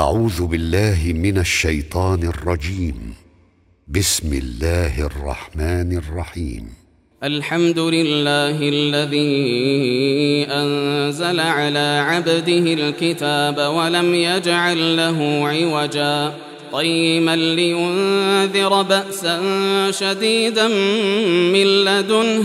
أعوذ بالله من الشيطان الرجيم. بسم الله الرحمن الرحيم. الحمد لله الذي أنزل على عبده الكتاب ولم يجعل له عوجا. قيما لينذر باسا شديدا من لدنه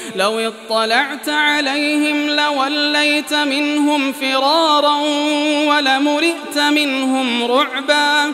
لو اطلعت عليهم لوليت منهم فرارا ولمرئت منهم رعبا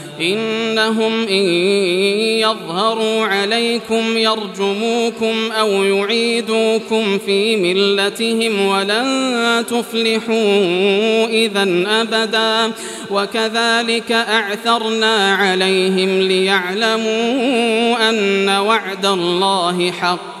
إنهم إن يظهروا عليكم يرجموكم أو يعيدوكم في ملتهم ولن تفلحوا إذا أبدا. وكذلك أعثرنا عليهم ليعلموا أن وعد الله حق.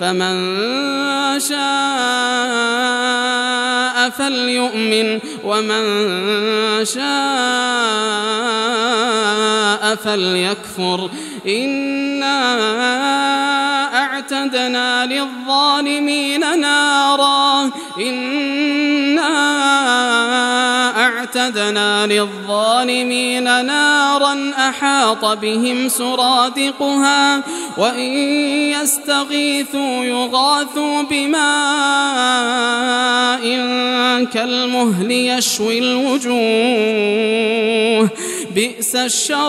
فمن شاء فليؤمن ومن شاء فليكفر. إنا أعتدنا للظالمين نارا. إنا أعتدنا للظالمين نارا أحاط بهم سرادقها وإن يستغيثوا يغاثوا بماء كالمهل يشوي الوجوه بئس الشراب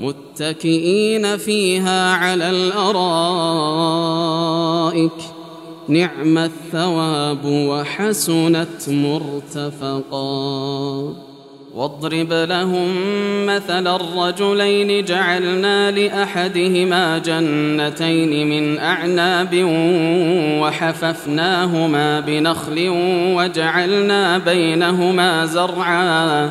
متكئين فيها على الأرائك. نعم الثواب وحسنت مرتفقا. واضرب لهم مثل الرجلين جعلنا لأحدهما جنتين من أعناب وحففناهما بنخل وجعلنا بينهما زرعا.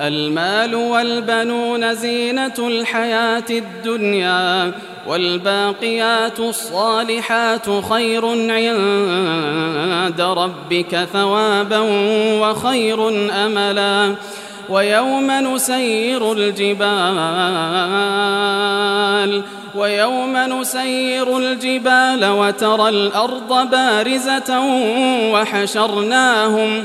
المال والبنون زينة الحياة الدنيا والباقيات الصالحات خير عند ربك ثوابا وخير أملا ويوم نسير الجبال ويوم نسير الجبال وترى الأرض بارزة وحشرناهم وحشرناهم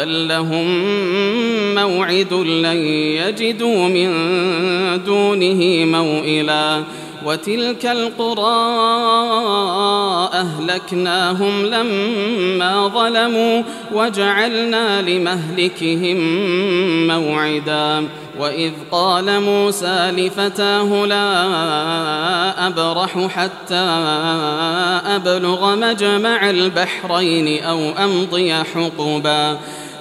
بل لهم موعد لن يجدوا من دونه موئلا وتلك القرى أهلكناهم لما ظلموا وجعلنا لمهلكهم موعدا وإذ قال موسى لفتاه لا أبرح حتى أبلغ مجمع البحرين أو أمضي حقبا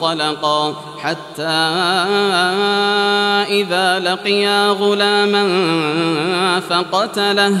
فانطلقا حتى إذا لقيا غلاما فقتله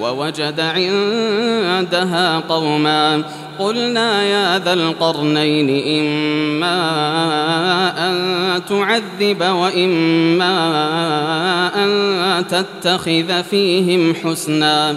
ووجد عندها قوما قلنا يا ذا القرنين إما أن تعذب وإما أن تتخذ فيهم حسناً